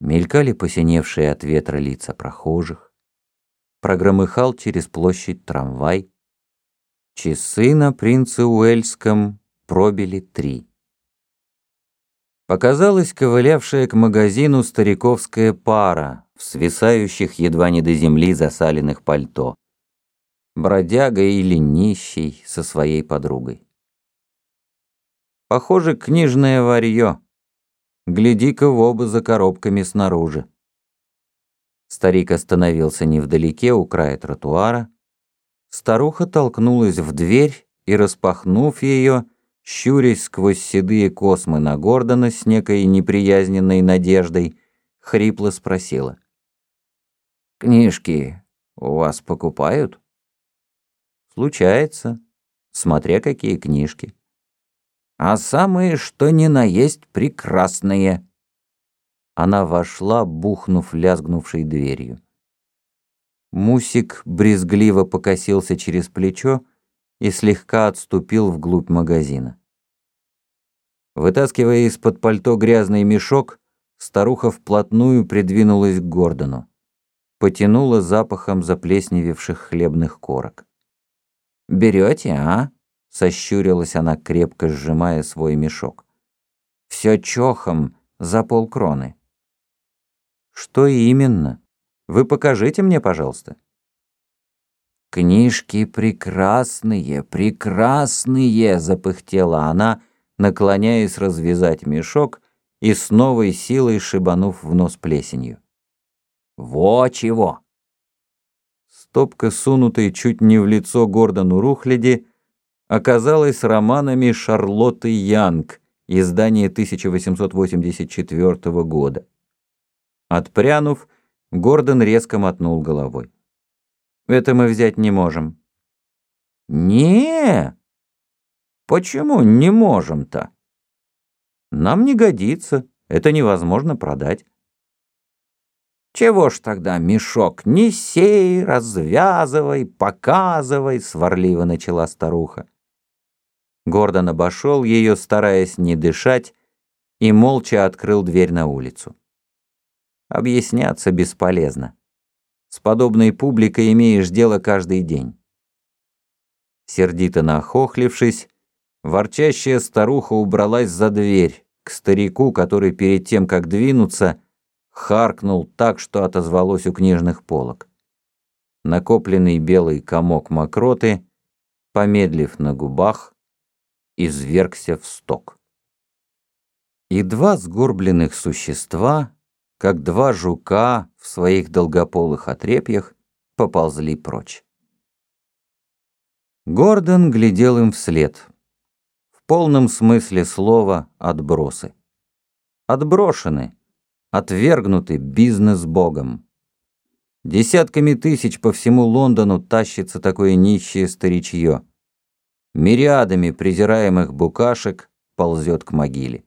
Мелькали посиневшие от ветра лица прохожих. Прогромыхал через площадь трамвай. Часы на принце Уэльском пробили три. Показалась ковылявшая к магазину стариковская пара в свисающих едва не до земли засаленных пальто. Бродяга или нищий со своей подругой. Похоже, книжное варье. Гляди-ка в оба за коробками снаружи. Старик остановился невдалеке у края тротуара. Старуха толкнулась в дверь и, распахнув ее, щурясь сквозь седые космы на Гордона с некой неприязненной надеждой, хрипло спросила. «Книжки у вас покупают?» «Случается, смотря какие книжки» а самые, что ни на есть, прекрасные». Она вошла, бухнув лязгнувшей дверью. Мусик брезгливо покосился через плечо и слегка отступил вглубь магазина. Вытаскивая из-под пальто грязный мешок, старуха вплотную придвинулась к Гордону. Потянула запахом заплесневевших хлебных корок. «Берете, а?» Сощурилась она, крепко сжимая свой мешок. «Все чохом за полкроны». «Что именно? Вы покажите мне, пожалуйста». «Книжки прекрасные, прекрасные!» — запыхтела она, наклоняясь развязать мешок и с новой силой шибанув в нос плесенью. «Во чего!» Стопка, сунутой чуть не в лицо Гордону Рухляди, оказалась романами Шарлотты Янг, издание 1884 года. Отпрянув, Гордон резко мотнул головой. «Это мы взять не можем». «Не, почему не можем-то?» «Нам не годится, это невозможно продать». «Чего ж тогда мешок? Несей, развязывай, показывай», — сварливо начала старуха. Гордон обошел ее, стараясь не дышать, и молча открыл дверь на улицу. Объясняться бесполезно. С подобной публикой имеешь дело каждый день. Сердито нахохлившись, ворчащая старуха убралась за дверь к старику, который перед тем, как двинуться, харкнул так, что отозвалось у книжных полок. Накопленный белый комок мокроты, помедлив на губах, извергся в сток. И два сгорбленных существа, как два жука в своих долгополых отрепьях, поползли прочь. Гордон глядел им вслед. В полном смысле слова отбросы. Отброшены, отвергнуты бизнес-богом. Десятками тысяч по всему Лондону тащится такое нищее старичье мириадами презираемых букашек ползет к могиле.